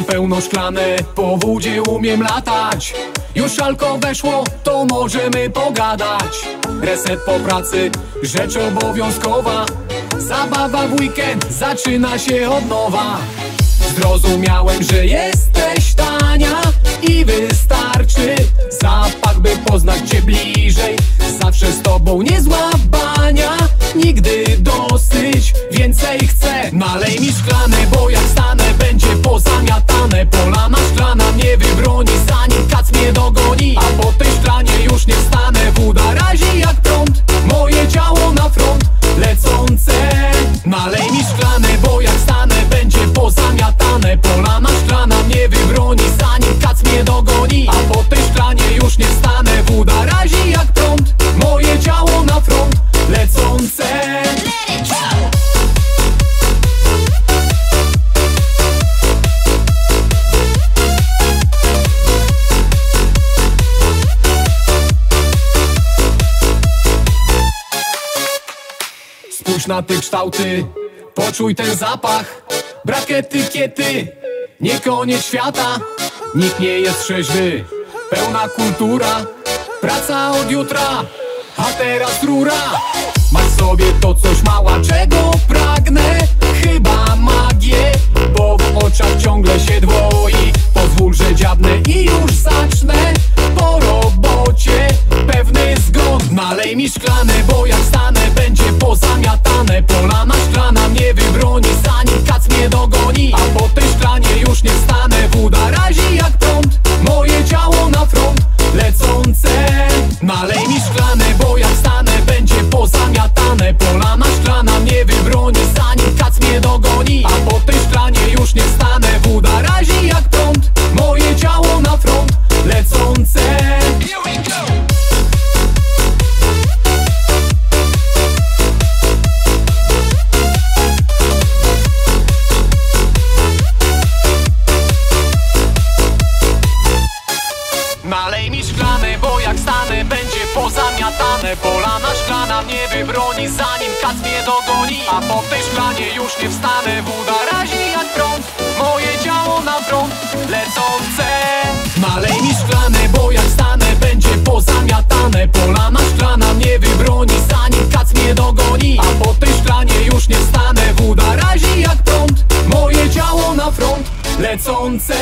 pełno szklane Po wódzie umiem latać. Już alko weszło, to możemy pogadać. Reset po pracy, rzecz obowiązkowa. Zabawa w weekend zaczyna się od nowa. Zrozumiałem, że jesteś tania i wystarczy Zapach, by poznać cię bliżej. Zawsze z tobą niezła Szklane, bo jak stanę Będzie pozamiatane. Polana szklana mnie wybroni Zanim kac mnie dogoni. A po tej szklanie już nie wstanę Spójrz na te kształty, poczuj ten zapach. Brak etykiety, nie koniec świata. Nikt nie jest trzeźwy, pełna kultura. Praca od jutra, a teraz rura. Masz sobie to coś mała, czego pragnę. Chyba magię, bo w oczach ciągle się dwoi. Pozwól, że dziabnę i bo jak stanę będzie pozamiatane. Polana szklana mnie wybroni zanim kac mnie dogoni. A po tej szklanie już nie wstanę Woda razi jak prąd. Moje ciało na front lecące. Nalej mi szklane, wybroni zanim kac mnie dogoni. A po tej szklanie już nie wstanę Woda razi jak prąd. Moje ciało na front lecące. Nalej mi szklane, bo jak stanę będzie pozamiatane. Polana szklana mnie wybroni zanim kac mnie dogoni. A po tej szklanie już nie wstanę Woda razi jak prąd. Moje ciało na front lecące